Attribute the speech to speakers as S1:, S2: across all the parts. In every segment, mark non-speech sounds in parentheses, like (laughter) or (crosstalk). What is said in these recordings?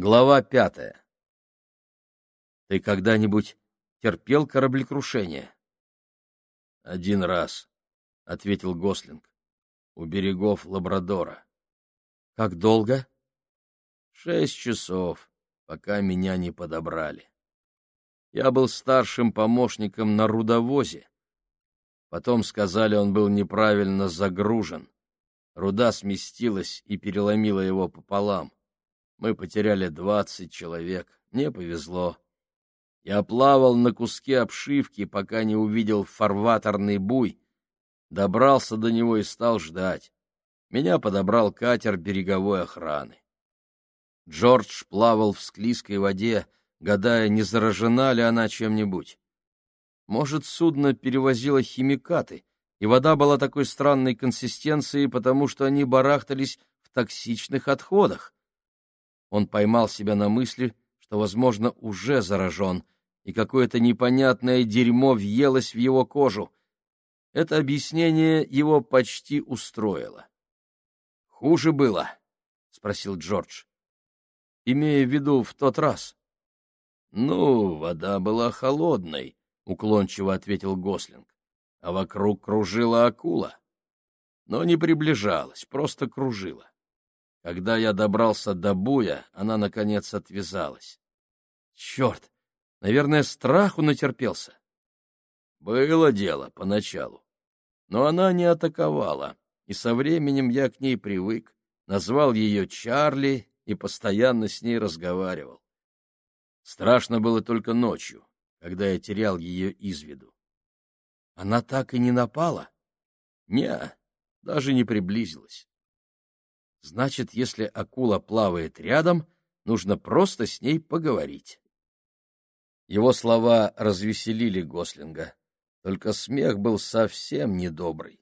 S1: Глава пятая. Ты когда-нибудь терпел кораблекрушение? Один раз, ответил Гослинг. У берегов Лабрадора. Как долго? Шесть часов, пока меня не подобрали. Я был старшим помощником на рудовозе. Потом сказали, он был неправильно загружен. Руда сместилась и переломила его пополам. Мы потеряли двадцать человек. Мне повезло. Я плавал на куске обшивки, пока не увидел фарватерный буй. Добрался до него и стал ждать. Меня подобрал катер береговой охраны. Джордж плавал в склизкой воде, гадая, не заражена ли она чем-нибудь. Может, судно перевозило химикаты, и вода была такой странной консистенции, потому что они барахтались в токсичных отходах. Он поймал себя на мысли, что, возможно, уже заражен, и какое-то непонятное дерьмо въелось в его кожу. Это объяснение его почти устроило. «Хуже было?» — спросил Джордж. «Имея в виду в тот раз». «Ну, вода была холодной», — уклончиво ответил Гослинг, «а вокруг кружила акула. Но не приближалась, просто кружила. Когда я добрался до буя, она, наконец, отвязалась. Черт! Наверное, страху натерпелся. Было дело поначалу. Но она не атаковала, и со временем я к ней привык, назвал ее Чарли и постоянно с ней разговаривал. Страшно было только ночью, когда я терял ее из виду. Она так и не напала? Не, даже не приблизилась. Значит, если акула плавает рядом, нужно просто с ней поговорить. Его слова развеселили Гослинга, только смех был совсем недобрый.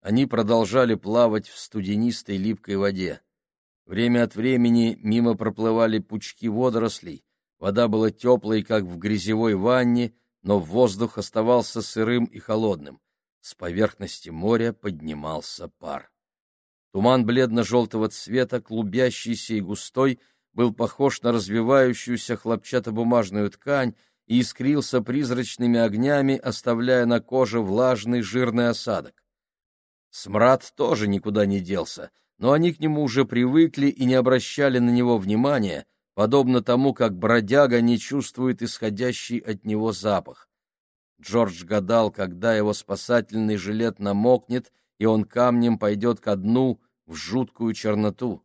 S1: Они продолжали плавать в студенистой липкой воде. Время от времени мимо проплывали пучки водорослей, вода была теплой, как в грязевой ванне, но воздух оставался сырым и холодным. С поверхности моря поднимался пар. Туман бледно-желтого цвета, клубящийся и густой, был похож на развивающуюся хлопчатобумажную ткань и искрился призрачными огнями, оставляя на коже влажный жирный осадок. Смрад тоже никуда не делся, но они к нему уже привыкли и не обращали на него внимания, подобно тому, как бродяга не чувствует исходящий от него запах. Джордж гадал, когда его спасательный жилет намокнет, и он камнем пойдет ко дну, в жуткую черноту.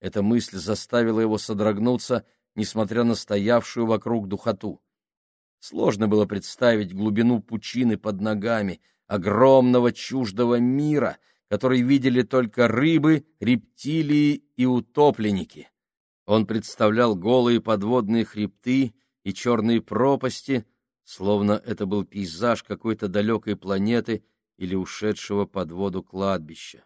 S1: Эта мысль заставила его содрогнуться, несмотря на стоявшую вокруг духоту. Сложно было представить глубину пучины под ногами, огромного чуждого мира, который видели только рыбы, рептилии и утопленники. Он представлял голые подводные хребты и черные пропасти, словно это был пейзаж какой-то далекой планеты или ушедшего под воду кладбища.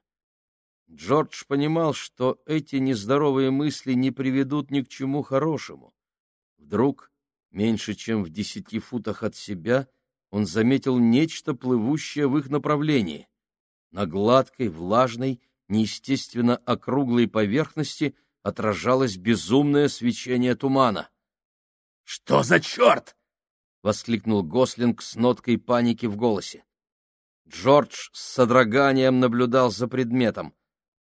S1: Джордж понимал, что эти нездоровые мысли не приведут ни к чему хорошему. Вдруг, меньше чем в десяти футах от себя, он заметил нечто, плывущее в их направлении. На гладкой, влажной, неестественно округлой поверхности отражалось безумное свечение тумана. — Что за черт? — воскликнул Гослинг с ноткой паники в голосе. Джордж с содроганием наблюдал за предметом.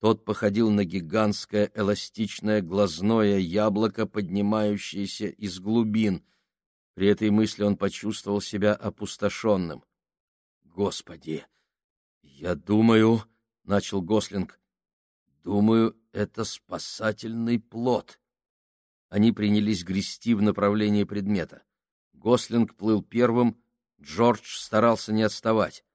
S1: Тот походил на гигантское эластичное глазное яблоко, поднимающееся из глубин. При этой мысли он почувствовал себя опустошенным. «Господи! Я думаю...» — начал Гослинг. «Думаю, это спасательный плод». Они принялись грести в направлении предмета. Гослинг плыл первым, Джордж старался не отставать.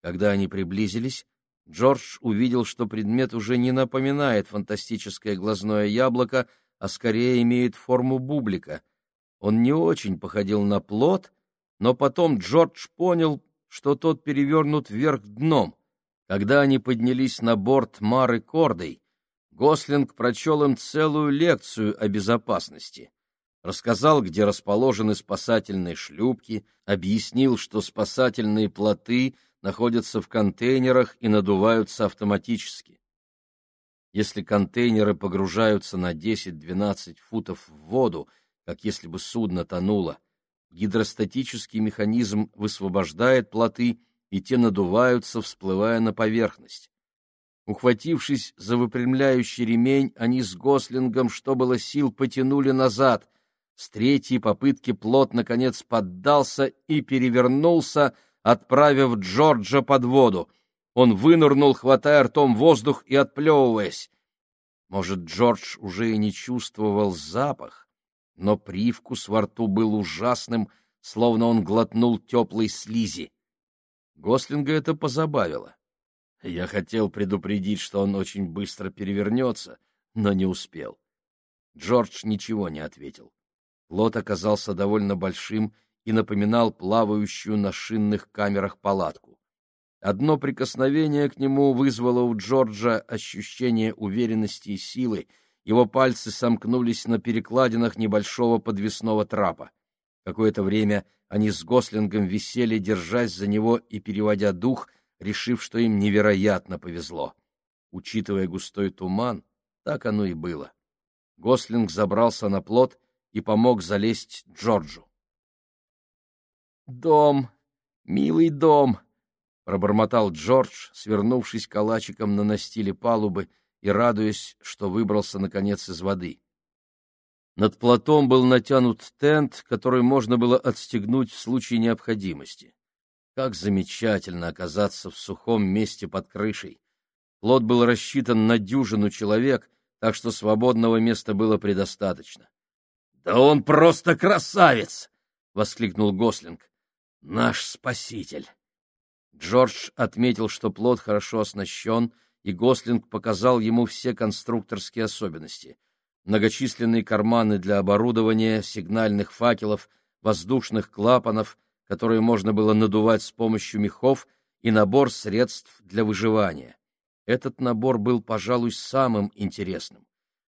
S1: Когда они приблизились, Джордж увидел, что предмет уже не напоминает фантастическое глазное яблоко, а скорее имеет форму бублика. Он не очень походил на плод, но потом Джордж понял, что тот перевернут вверх дном. Когда они поднялись на борт Мары Кордой, Гослинг прочел им целую лекцию о безопасности. Рассказал, где расположены спасательные шлюпки, объяснил, что спасательные плоты — находятся в контейнерах и надуваются автоматически. Если контейнеры погружаются на 10-12 футов в воду, как если бы судно тонуло, гидростатический механизм высвобождает плоты, и те надуваются, всплывая на поверхность. Ухватившись за выпрямляющий ремень, они с Гослингом, что было сил, потянули назад. С третьей попытки плот, наконец, поддался и перевернулся, отправив Джорджа под воду. Он вынырнул, хватая ртом воздух и отплевываясь. Может, Джордж уже и не чувствовал запах, но привкус во рту был ужасным, словно он глотнул теплой слизи. Гослинга это позабавило. Я хотел предупредить, что он очень быстро перевернется, но не успел. Джордж ничего не ответил. Лот оказался довольно большим и напоминал плавающую на шинных камерах палатку. Одно прикосновение к нему вызвало у Джорджа ощущение уверенности и силы, его пальцы сомкнулись на перекладинах небольшого подвесного трапа. Какое-то время они с Гослингом висели, держась за него и переводя дух, решив, что им невероятно повезло. Учитывая густой туман, так оно и было. Гослинг забрался на плот и помог залезть Джорджу. «Дом, милый дом!» — пробормотал Джордж, свернувшись калачиком на настиле палубы и радуясь, что выбрался, наконец, из воды. Над плотом был натянут тент, который можно было отстегнуть в случае необходимости. Как замечательно оказаться в сухом месте под крышей! Плот был рассчитан на дюжину человек, так что свободного места было предостаточно. — Да он просто красавец! — воскликнул Гослинг. — Наш спаситель! Джордж отметил, что плот хорошо оснащен, и Гослинг показал ему все конструкторские особенности. Многочисленные карманы для оборудования, сигнальных факелов, воздушных клапанов, которые можно было надувать с помощью мехов, и набор средств для выживания. Этот набор был, пожалуй, самым интересным.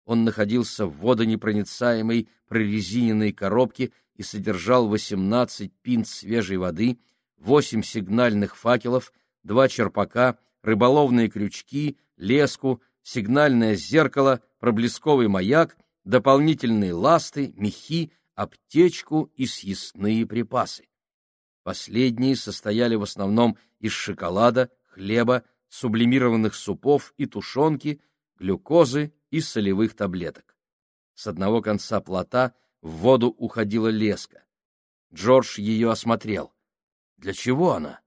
S1: Он находился в водонепроницаемой прорезиненной коробке и содержал 18 пинт свежей воды — восемь сигнальных факелов, два черпака, рыболовные крючки, леску, сигнальное зеркало, проблесковый маяк, дополнительные ласты, мехи, аптечку и съестные припасы. Последние состояли в основном из шоколада, хлеба, сублимированных супов и тушенки, глюкозы и солевых таблеток. С одного конца плота в воду уходила леска. Джордж ее осмотрел. Для чего она?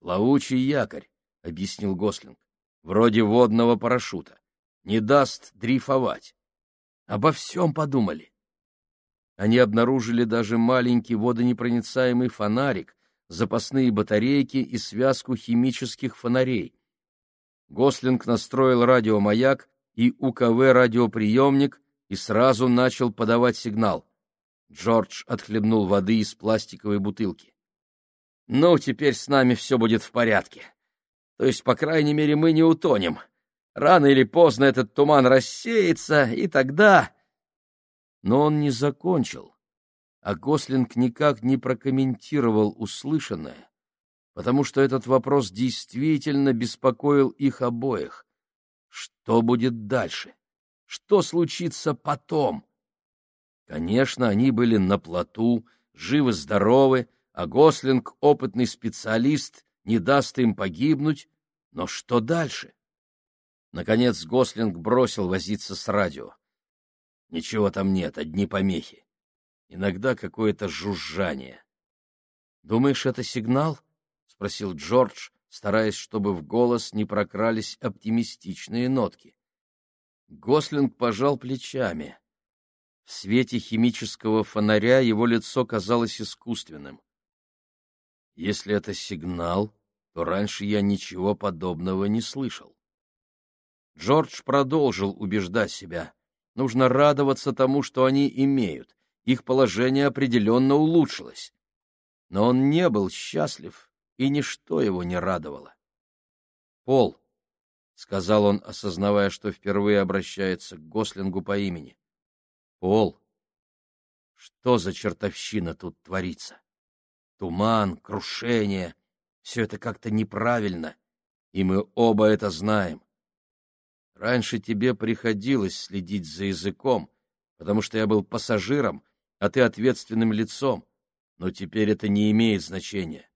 S1: Плавучий якорь, объяснил Гослинг. Вроде водного парашюта. Не даст дрейфовать. Обо всем подумали. Они обнаружили даже маленький водонепроницаемый фонарик, запасные батарейки и связку химических фонарей. Гослинг настроил радиомаяк и УКВ-радиоприемник и сразу начал подавать сигнал. Джордж отхлебнул воды из пластиковой бутылки. Ну, теперь с нами все будет в порядке. То есть, по крайней мере, мы не утонем. Рано или поздно этот туман рассеется, и тогда... Но он не закончил, а Гослинг никак не прокомментировал услышанное, потому что этот вопрос действительно беспокоил их обоих. Что будет дальше? Что случится потом? Конечно, они были на плоту, живы-здоровы, а Гослинг, опытный специалист, не даст им погибнуть, но что дальше? Наконец Гослинг бросил возиться с радио. Ничего там нет, одни помехи. Иногда какое-то жужжание. «Думаешь, это сигнал?» — спросил Джордж, стараясь, чтобы в голос не прокрались оптимистичные нотки. Гослинг пожал плечами. В свете химического фонаря его лицо казалось искусственным. Если это сигнал, то раньше я ничего подобного не слышал. Джордж продолжил убеждать себя. Нужно радоваться тому, что они имеют. Их положение определенно улучшилось. Но он не был счастлив, и ничто его не радовало. «Пол», — сказал он, осознавая, что впервые обращается к Гослингу по имени. «Пол, что за чертовщина тут творится?» Туман, крушение — все это как-то неправильно, и мы оба это знаем. Раньше тебе приходилось следить за языком, потому что я был пассажиром, а ты ответственным лицом. Но теперь это не имеет значения.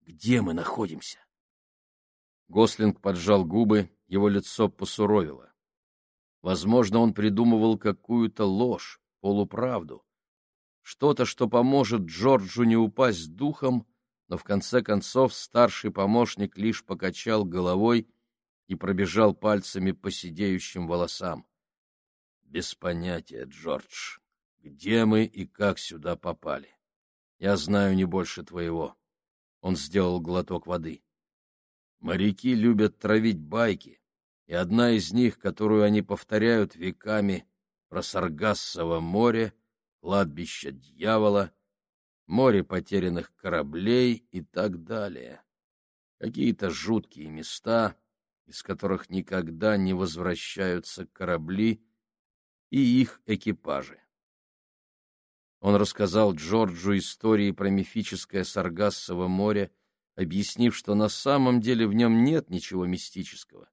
S1: Где мы находимся? Гослинг поджал губы, его лицо посуровило. Возможно, он придумывал какую-то ложь, полуправду. Что-то, что поможет Джорджу не упасть духом, но в конце концов старший помощник лишь покачал головой и пробежал пальцами по сидеющим волосам. Без понятия, Джордж, где мы и как сюда попали. Я знаю не больше твоего. Он сделал глоток воды. Моряки любят травить байки, и одна из них, которую они повторяют веками, про Саргассово море, кладбище дьявола, море потерянных кораблей и так далее. Какие-то жуткие места, из которых никогда не возвращаются корабли и их экипажи. Он рассказал Джорджу истории про мифическое Саргассово море, объяснив, что на самом деле в нем нет ничего мистического.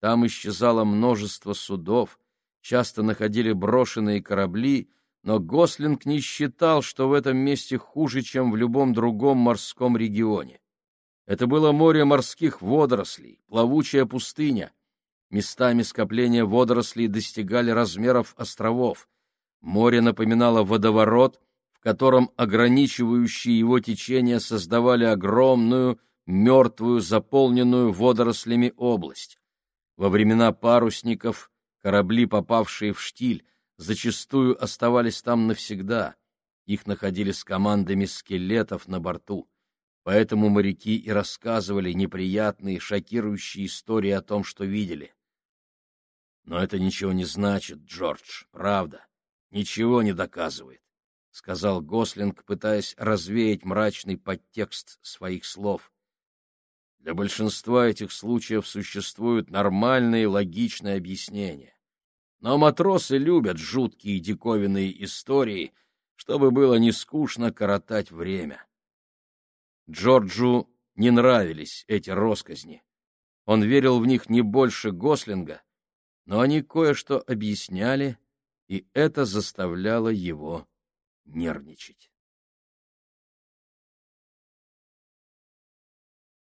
S1: Там исчезало множество судов, часто находили брошенные корабли, но Гослинг не считал, что в этом месте хуже, чем в любом другом морском регионе. Это было море морских водорослей, плавучая пустыня. Местами скопления водорослей достигали размеров островов. Море напоминало водоворот, котором ограничивающие его течения создавали огромную, мертвую, заполненную водорослями область. Во времена парусников корабли, попавшие в штиль, зачастую оставались там навсегда. Их находили с командами скелетов на борту. Поэтому моряки и рассказывали неприятные, шокирующие истории о том, что видели. Но это ничего не значит, Джордж, правда. Ничего не доказывает, — сказал Гослинг, пытаясь развеять мрачный подтекст своих слов. Для большинства этих случаев существуют нормальные логичные объяснения. Но матросы любят жуткие диковинные истории, чтобы было не скучно коротать время. Джорджу не нравились эти росказни. Он верил в них не больше Гослинга, но они кое-что объясняли, и это заставляло его нервничать.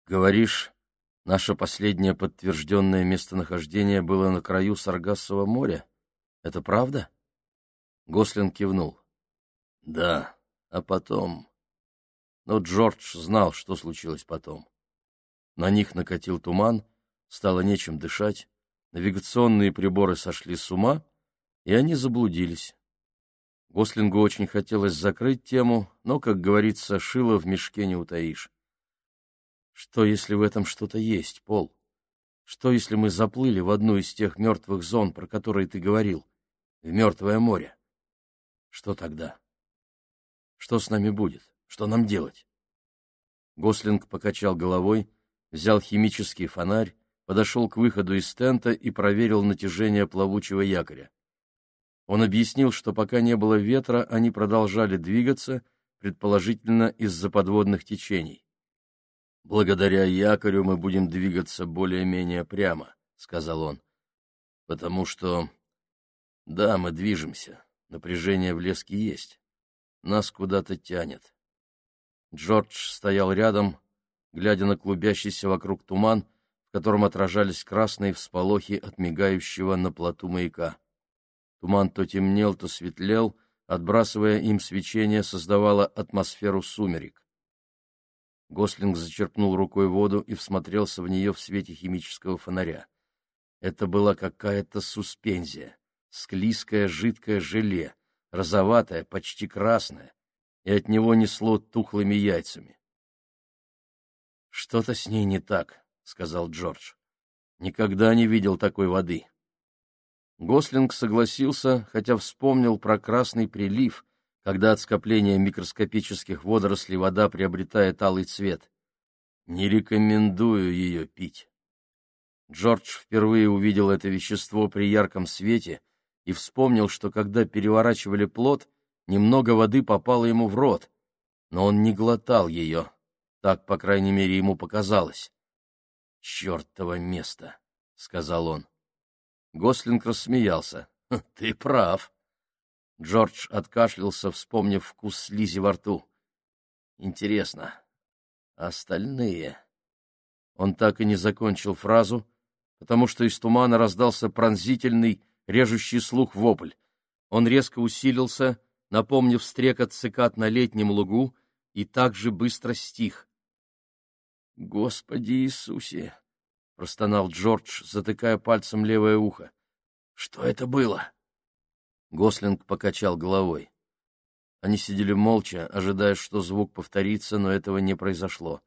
S1: Говоришь, наше последнее подтвержденное местонахождение было на краю Саргассового моря? Это правда? Гослин кивнул. Да, а потом... Но Джордж знал, что случилось потом. На них накатил туман, стало нечем дышать, навигационные приборы сошли с ума, и они заблудились. Гослингу очень хотелось закрыть тему, но, как говорится, шило в мешке не утаишь. Что, если в этом что-то есть, Пол? Что, если мы заплыли в одну из тех мертвых зон, про которые ты говорил, в Мертвое море? Что тогда? Что с нами будет? Что нам делать? Гослинг покачал головой, взял химический фонарь, подошел к выходу из тента и проверил натяжение плавучего якоря. Он объяснил, что пока не было ветра, они продолжали двигаться, предположительно из-за подводных течений. «Благодаря якорю мы будем двигаться более-менее прямо», — сказал он. «Потому что... Да, мы движемся. Напряжение в леске есть. Нас куда-то тянет. Джордж стоял рядом, глядя на клубящийся вокруг туман, в котором отражались красные всполохи от мигающего на плоту маяка. Туман то темнел, то светлел, отбрасывая им свечение, создавало атмосферу сумерек. Гослинг зачерпнул рукой воду и всмотрелся в нее в свете химического фонаря. Это была какая-то суспензия, склизкое жидкое желе, розоватое, почти красное, и от него несло тухлыми яйцами. «Что-то с ней не так», — сказал Джордж. «Никогда не видел такой воды». Гослинг согласился, хотя вспомнил про красный прилив, когда от скопления микроскопических водорослей вода приобретает алый цвет. «Не рекомендую ее пить». Джордж впервые увидел это вещество при ярком свете и вспомнил, что когда переворачивали плод, Немного воды попало ему в рот, но он не глотал ее. Так, по крайней мере, ему показалось. «Чертово место!» — сказал он. Гослинг рассмеялся. (laughs) — Ты прав. Джордж откашлялся, вспомнив вкус слизи во рту. — Интересно, остальные... Он так и не закончил фразу, потому что из тумана раздался пронзительный, режущий слух вопль. Он резко усилился, напомнив стрекот цикад на летнем лугу, и так же быстро стих. — Господи Иисусе! — простонал Джордж, затыкая пальцем левое ухо. — Что это было? Гослинг покачал головой. Они сидели молча, ожидая, что звук повторится, но этого не произошло.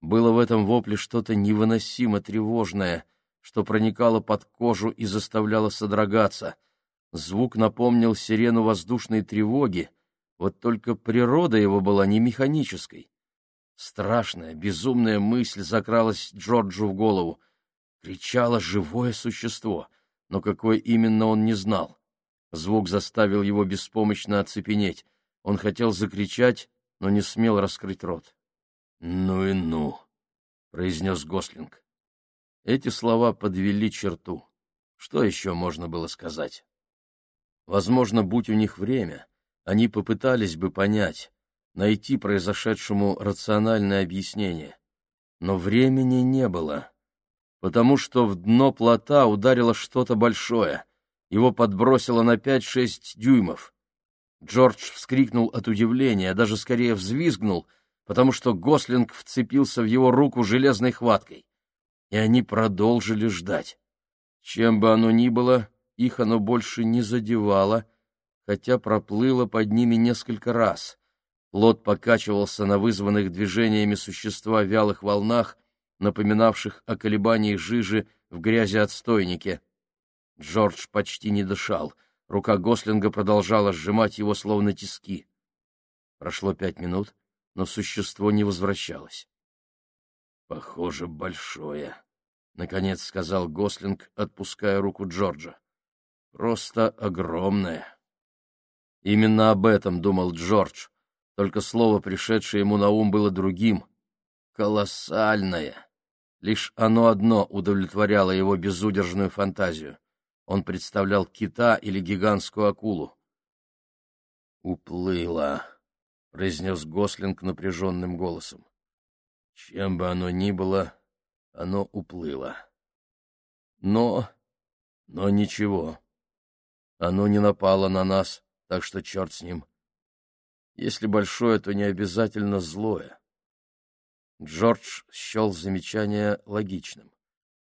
S1: Было в этом вопле что-то невыносимо тревожное, что проникало под кожу и заставляло содрогаться. Звук напомнил сирену воздушной тревоги, вот только природа его была не механической. Страшная, безумная мысль закралась Джорджу в голову. Кричало живое существо, но какое именно он не знал. Звук заставил его беспомощно оцепенеть. Он хотел закричать, но не смел раскрыть рот. «Ну и ну!» — произнес Гослинг. Эти слова подвели черту. Что еще можно было сказать? Возможно, будь у них время, они попытались бы понять, найти произошедшему рациональное объяснение. Но времени не было, потому что в дно плота ударило что-то большое. Его подбросило на пять-шесть дюймов. Джордж вскрикнул от удивления, даже скорее взвизгнул, потому что Гослинг вцепился в его руку железной хваткой. И они продолжили ждать. Чем бы оно ни было, их оно больше не задевало, хотя проплыло под ними несколько раз. Лот покачивался на вызванных движениями существа вялых волнах, напоминавших о колебаниях жижи в грязи-отстойнике. Джордж почти не дышал. Рука Гослинга продолжала сжимать его, словно тиски. Прошло пять минут, но существо не возвращалось. — Похоже, большое, — наконец сказал Гослинг, отпуская руку Джорджа. — Просто огромное. Именно об этом думал Джордж, только слово, пришедшее ему на ум, было другим. Колоссальное. Лишь оно одно удовлетворяло его безудержную фантазию. Он представлял кита или гигантскую акулу. «Уплыло», — произнес Гослинг напряженным голосом. «Чем бы оно ни было, оно уплыло. Но... но ничего. Оно не напало на нас, так что черт с ним. Если большое, то не обязательно злое. Джордж счел замечание логичным.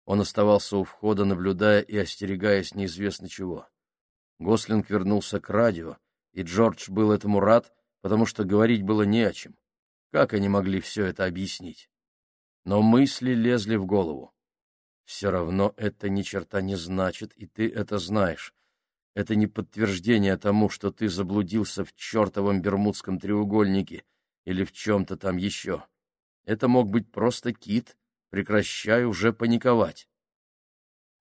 S1: Он оставался у входа, наблюдая и остерегаясь неизвестно чего. Гослинг вернулся к радио, и Джордж был этому рад, потому что говорить было не о чем. Как они могли все это объяснить? Но мысли лезли в голову. Все равно это ни черта не значит, и ты это знаешь. Это не подтверждение тому, что ты заблудился в чертовом Бермудском треугольнике или в чем-то там еще. Это мог быть просто кит, прекращай уже паниковать.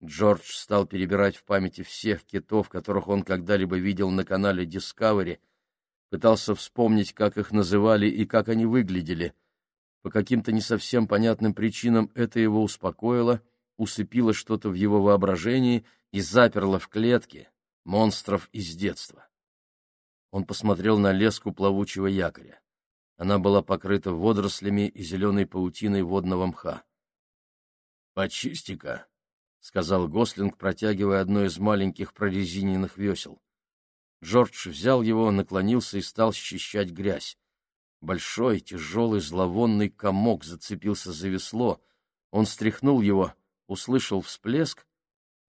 S1: Джордж стал перебирать в памяти всех китов, которых он когда-либо видел на канале Discovery, пытался вспомнить, как их называли и как они выглядели. По каким-то не совсем понятным причинам это его успокоило, усыпило что-то в его воображении и заперло в клетке, монстров из детства. Он посмотрел на леску плавучего якоря. Она была покрыта водорослями и зеленой паутиной водного мха. «Почисти-ка», — сказал Гослинг, протягивая одно из маленьких прорезиненных весел. Джордж взял его, наклонился и стал счищать грязь. Большой, тяжелый, зловонный комок зацепился за весло. Он стряхнул его, услышал всплеск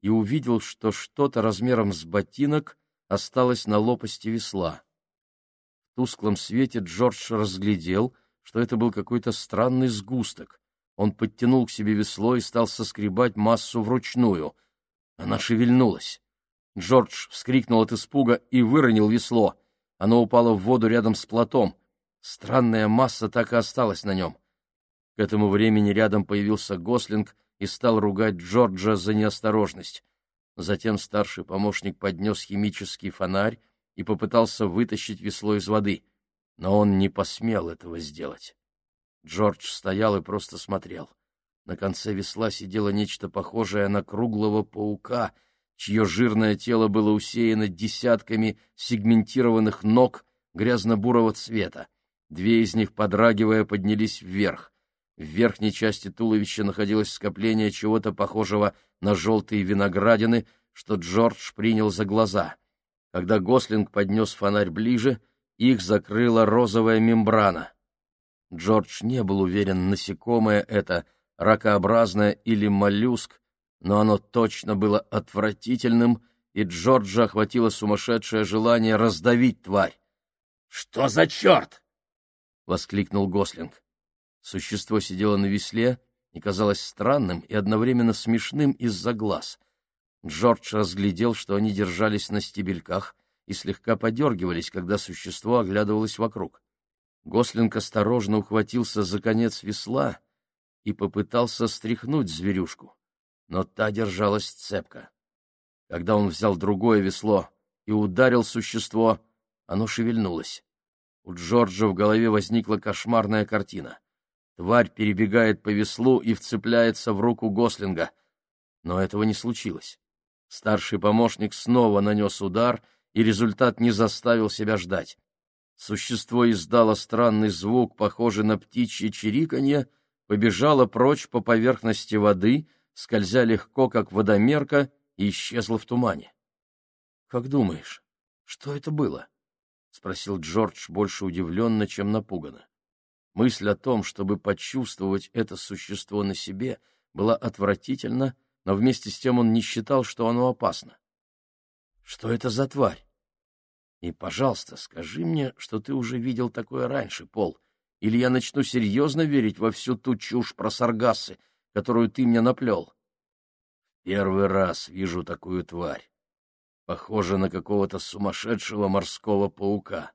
S1: и увидел, что что-то размером с ботинок осталось на лопасти весла. В тусклом свете Джордж разглядел, что это был какой-то странный сгусток. Он подтянул к себе весло и стал соскребать массу вручную. Она шевельнулась. Джордж вскрикнул от испуга и выронил весло. Оно упало в воду рядом с плотом. Странная масса так и осталась на нем. К этому времени рядом появился Гослинг — и стал ругать Джорджа за неосторожность. Затем старший помощник поднес химический фонарь и попытался вытащить весло из воды, но он не посмел этого сделать. Джордж стоял и просто смотрел. На конце весла сидело нечто похожее на круглого паука, чье жирное тело было усеяно десятками сегментированных ног грязно-бурого цвета. Две из них, подрагивая, поднялись вверх. В верхней части туловища находилось скопление чего-то похожего на желтые виноградины, что Джордж принял за глаза. Когда Гослинг поднес фонарь ближе, их закрыла розовая мембрана. Джордж не был уверен, насекомое это, ракообразное или моллюск, но оно точно было отвратительным, и Джорджа охватило сумасшедшее желание раздавить тварь. — Что за черт? — воскликнул Гослинг. Существо сидело на весле и казалось странным и одновременно смешным из-за глаз. Джордж разглядел, что они держались на стебельках и слегка подергивались, когда существо оглядывалось вокруг. Гослинг осторожно ухватился за конец весла и попытался стряхнуть зверюшку, но та держалась цепко. Когда он взял другое весло и ударил существо, оно шевельнулось. У Джорджа в голове возникла кошмарная картина. Тварь перебегает по веслу и вцепляется в руку Гослинга. Но этого не случилось. Старший помощник снова нанес удар, и результат не заставил себя ждать. Существо издало странный звук, похожий на птичье чириканье, побежало прочь по поверхности воды, скользя легко, как водомерка, и исчезло в тумане. — Как думаешь, что это было? — спросил Джордж больше удивленно, чем напуганно. Мысль о том, чтобы почувствовать это существо на себе, была отвратительна, но вместе с тем он не считал, что оно опасно. — Что это за тварь? И, пожалуйста, скажи мне, что ты уже видел такое раньше, Пол, или я начну серьезно верить во всю ту чушь про саргассы, которую ты мне наплел. Первый раз вижу такую тварь. Похоже на какого-то сумасшедшего морского паука.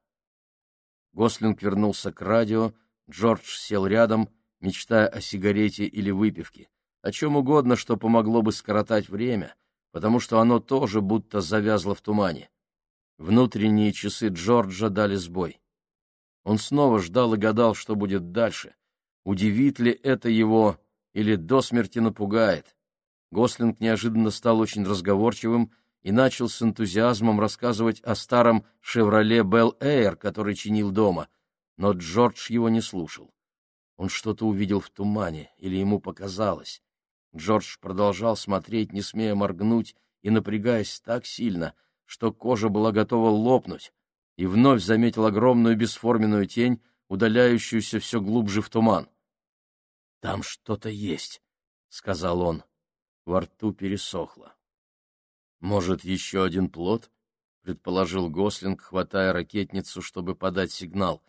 S1: Гослинг вернулся к радио, Джордж сел рядом, мечтая о сигарете или выпивке, о чем угодно, что помогло бы скоротать время, потому что оно тоже будто завязло в тумане. Внутренние часы Джорджа дали сбой. Он снова ждал и гадал, что будет дальше. Удивит ли это его или до смерти напугает? Гослинг неожиданно стал очень разговорчивым и начал с энтузиазмом рассказывать о старом «Шевроле Белл Эйр», который чинил дома, но Джордж его не слушал. Он что-то увидел в тумане, или ему показалось. Джордж продолжал смотреть, не смея моргнуть и напрягаясь так сильно, что кожа была готова лопнуть, и вновь заметил огромную бесформенную тень, удаляющуюся все глубже в туман. — Там что-то есть, — сказал он. Во рту пересохло. — Может, еще один плод? — предположил Гослинг, хватая ракетницу, чтобы подать сигнал.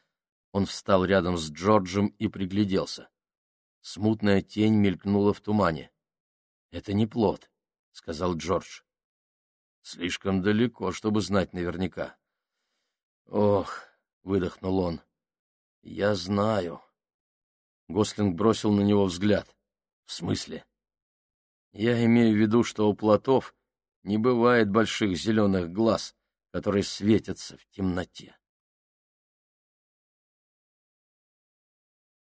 S1: Он встал рядом с Джорджем и пригляделся. Смутная тень мелькнула в тумане. — Это не плод, — сказал Джордж. Слишком далеко, чтобы знать наверняка. Ох, выдохнул он. Я знаю. Гослинг бросил на него взгляд. В смысле? Я имею в виду, что у плотов не бывает больших зеленых глаз, которые светятся в темноте.